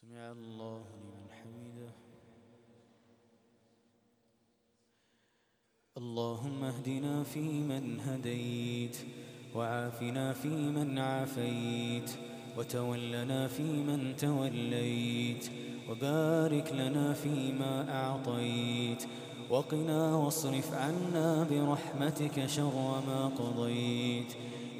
سمع الله لمن حمده. اللهم اهدنا فيمن هديت وعافنا فيمن عافيت وتولنا فيمن توليت وبارك لنا فيما أعطيت وقنا واصرف عنا برحمتك شر ما قضيت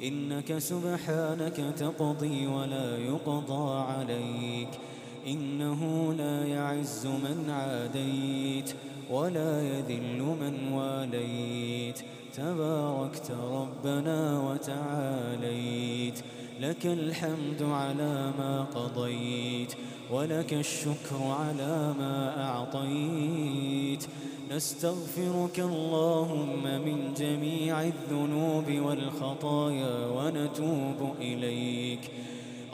إنك سبحانك تقضي ولا يقضى عليك إنه لا يعز من عاديت ولا يذل من واليت. تباركت ربنا وتعاليت. لك الحمد على ما قضيت ولك الشكر على ما أعطيت. نستغفرك اللهم من جميع الذنوب والخطايا ونتوب إليك.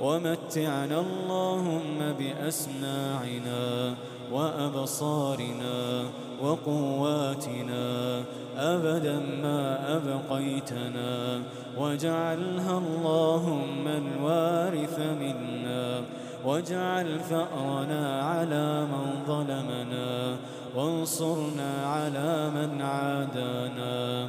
ومتعنا اللهم بأسماعنا وأبصارنا وقواتنا أبدا ما أبقيتنا واجعلها اللهم الوارث منا واجعل ثأرنا على من ظلمنا وانصرنا على من عادانا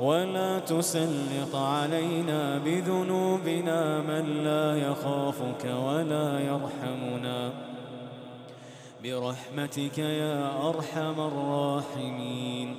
ولا تسلط علينا بذنوبنا من لا يخافك ولا يرحمنا. برحمتك يا أرحم الراحمين.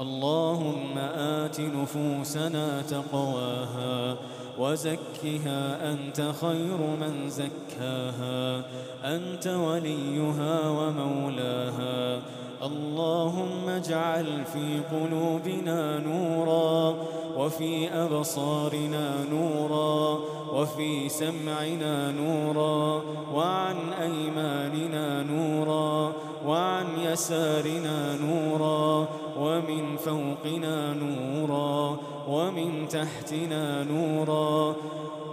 اللهم آت نفوسنا تقواها وزكها أنت خير من زكاها. أنت وليها ومولاها. اللهم اجعل في قلوبنا نورا وفي أبصارنا نورا وفي سمعنا نورا وعن أيماننا نورا وعن يسارنا نورا ومن فوقنا نورا ومن تحتنا نورا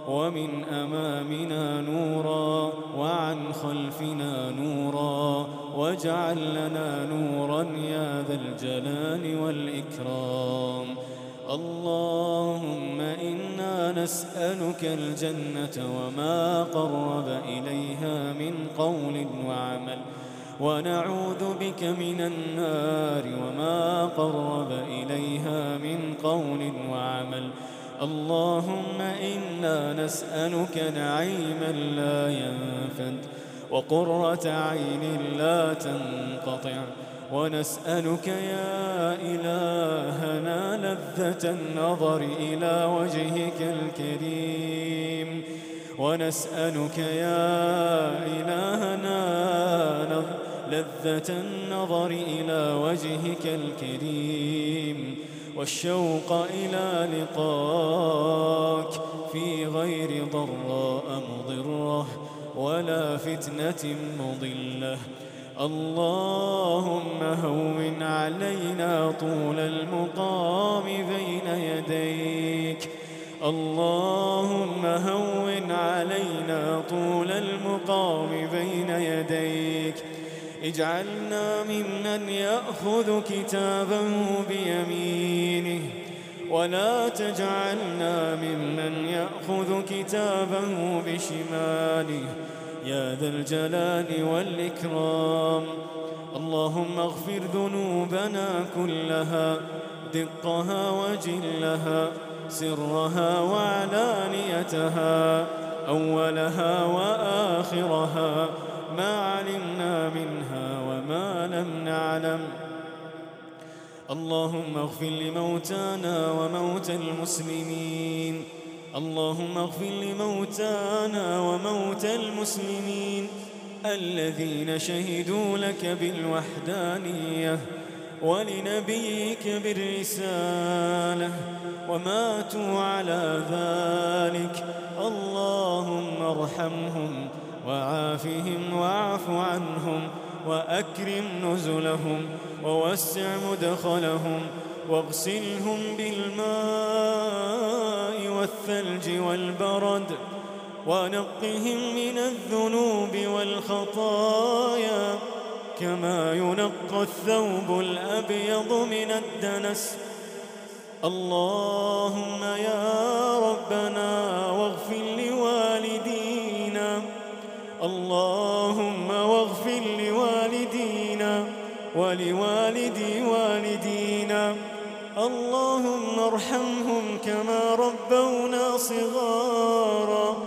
ومن أمامنا نورا وعن خلفنا نورا واجعل لنا نورا يا ذا الجلال والإكرام. اللهم إنا نسألك الجنة وما قرب إليها من قول وعمل ونعوذ بك من النار وما قرب إليها من قول وعمل. اللهم إنا نسألك نعيما لا ينفد وقرة عين لا تنقطع. ونسألك يا إلهنا لذة النظر إلى وجهك الكريم. ونسألك يا إلهنا لذة النظر إلى وجهك الكريم. والشوق إلى لقاك في غير ضراء مضرة. ولا فتنة مضلة. اللهم هون علينا طول المقام بين يديك. اللهم هون علينا طول المقام بين يديك. اجعلنا ممن يأخذ كتابه بيمينه. ولا تجعلنا ممن يأخذ كتابه بشماله. يا ذا الجلال والإكرام. اللهم اغفر ذنوبنا كلها دقها وجلها سرها وعلانيتها أولها وآخرها. ما علمنا منها وما لم نعلم. اللهم اغفر لموتانا وموتى المسلمين. اللهم اغفر لموتانا وموتى المسلمين. الذين شهدوا لك بالوحدانية ولنبيك بالرسالة وماتوا على ذلك. اللهم ارحمهم وعافهم واعف عنهم. وأكرم نزلهم ووسع مدخلهم واغسلهم بالماء والثلج والبرد ونقهم من الذنوب والخطايا كما ينقى الثوب الأبيض من الدنس. اللهم يا ربنا اللهم ارحمهم كما ربونا صغارا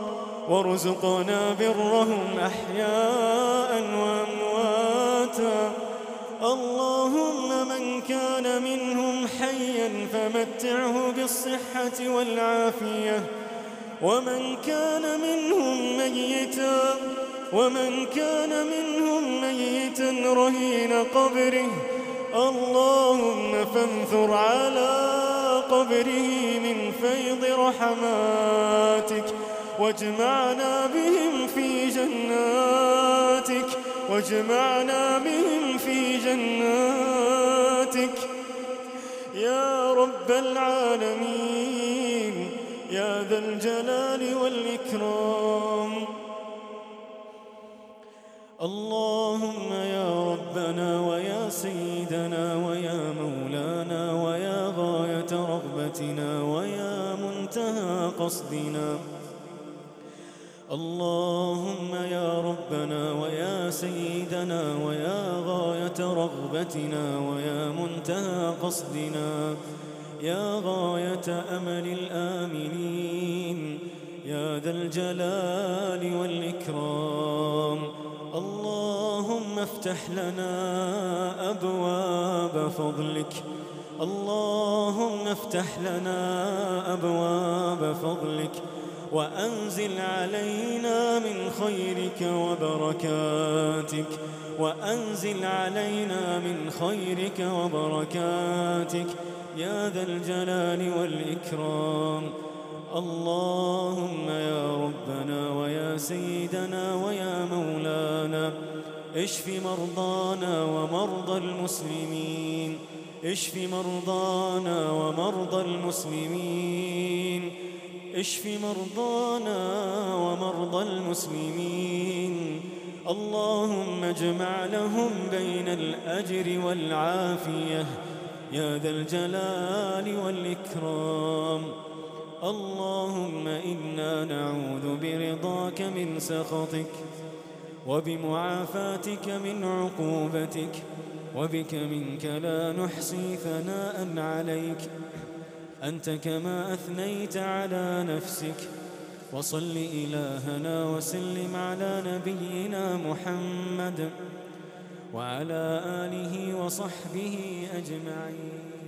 وارزقنا برهم أحياء وأمواتا. اللهم من كان منهم حيا فمتعه بالصحة والعافية. ومن كان منهم ميتا ومن كان منهم ميتا رهين قبره. اللهم فانثر على قبره من فيض رحماتك واجمعنا بهم في جناتك واجمعنا بهم في جناتك. يا رب العالمين يا ذا الجلال والإكرام. اللهم يا ربنا سيدنا ويا مولانا ويا غاية رغبتنا ويا منتهى قصدنا. اللهم يا ربنا ويا سيدنا ويا غاية رغبتنا ويا منتهى قصدنا. يا غاية أمل الآمنين يا ذا الجلال والإكرام. اللهم افتح لنا أبواب فضلك. اللهم افتح لنا أبواب فضلك وأنزل علينا من خيرك وبركاتك. وأنزل علينا من خيرك وبركاتك. يا ذا الجلال والإكرام. اللهم يا ربنا ويا سيدنا ويا مولانا اشف مرضانا ومرضى المسلمين. اشف مرضانا ومرضى المسلمين. اشف مرضانا ومرضى المسلمين. اللهم اجمع لهم بين الأجر والعافية. يا ذا الجلال والإكرام. اللهم إنا نعوذ برضاك من سخطك. وبمعافاتك من عقوبتك وبك منك لا نحصي ثناء عليك. أنت كما أثنيت على نفسك. وصل إلهنا وسلم على نبينا محمد وعلى آله وصحبه أجمعين.